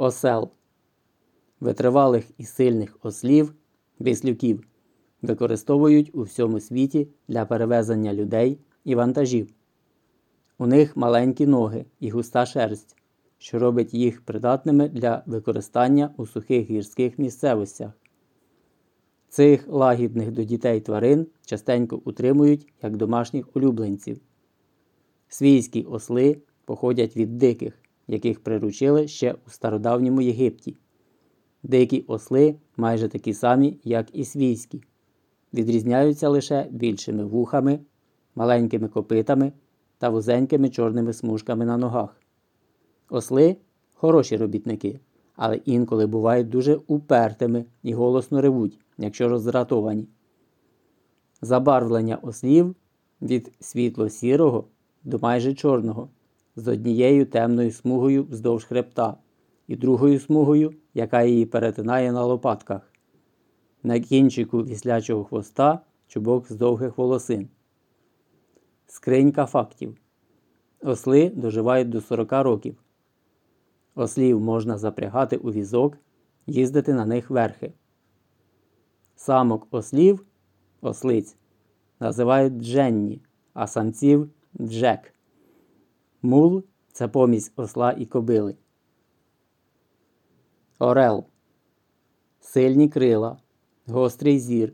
Осел. Витривалих і сильних ослів, віслюків використовують у всьому світі для перевезення людей і вантажів. У них маленькі ноги і густа шерсть, що робить їх придатними для використання у сухих гірських місцевостях. Цих лагідних до дітей тварин частенько утримують як домашніх улюбленців. Свійські осли походять від диких, яких приручили ще у стародавньому Єгипті. Дикі осли майже такі самі, як і свійські, відрізняються лише більшими вухами, маленькими копитами та вузенькими чорними смужками на ногах. Осли хороші робітники, але інколи бувають дуже упертими і голосно ревуть, якщо роздратовані. Забарвлення ослів від світло-сірого до майже чорного, з однією темною смугою вздовж хребта і другою смугою, яка її перетинає на лопатках. На кінчику віслячого хвоста чубок з довгих волосин. Скринька фактів. Осли доживають до 40 років. Ослів можна запрягати у візок, їздити на них верхи. Самок ослів ослиць називають дженні, а самців джек. Мул це помість осла і кобили. Орел. Сильні крила, гострий зір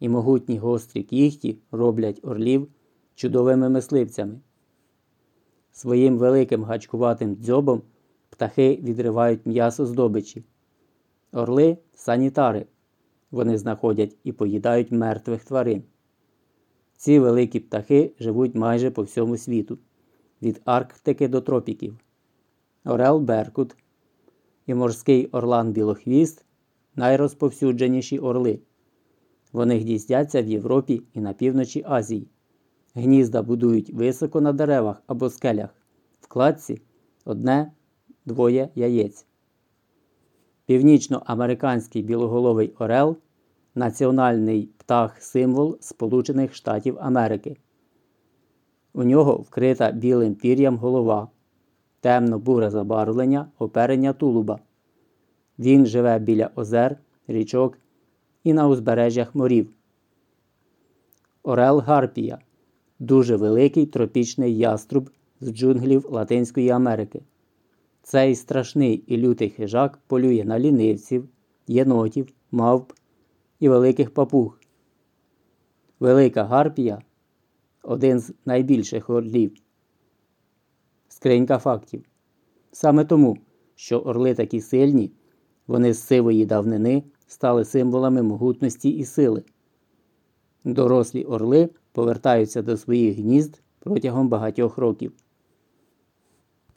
і могутні гострі кіхті роблять орлів чудовими мисливцями. Своїм великим гачкуватим дзьобом птахи відривають м'ясо здобичі. Орли санітари. Вони знаходять і поїдають мертвих тварин. Ці великі птахи живуть майже по всьому світу, від Арктики до тропіків. Орел Беркут і морський орлан Білохвіст найрозповсюдженіші орли. Вони гніздяться в Європі і на півночі Азії. Гнізда будують високо на деревах або скелях. В кладці одне двоє яєць. Північноамериканський білоголовий орел національний птах символ Сполучених Штатів Америки. У нього вкрита білим пір'ям голова, темно-буре забарвлення, оперення тулуба. Він живе біля озер, річок і на узбережжях морів. Орел Гарпія дуже великий тропічний яструб з джунглів Латинської Америки. Цей страшний і лютий хижак полює на лінивців, єнотів, мавп і великих папуг. Велика гарпія один з найбільших орлів. Скринька фактів. Саме тому, що орли такі сильні, вони з сивої давнини стали символами могутності і сили. Дорослі орли повертаються до своїх гнізд протягом багатьох років.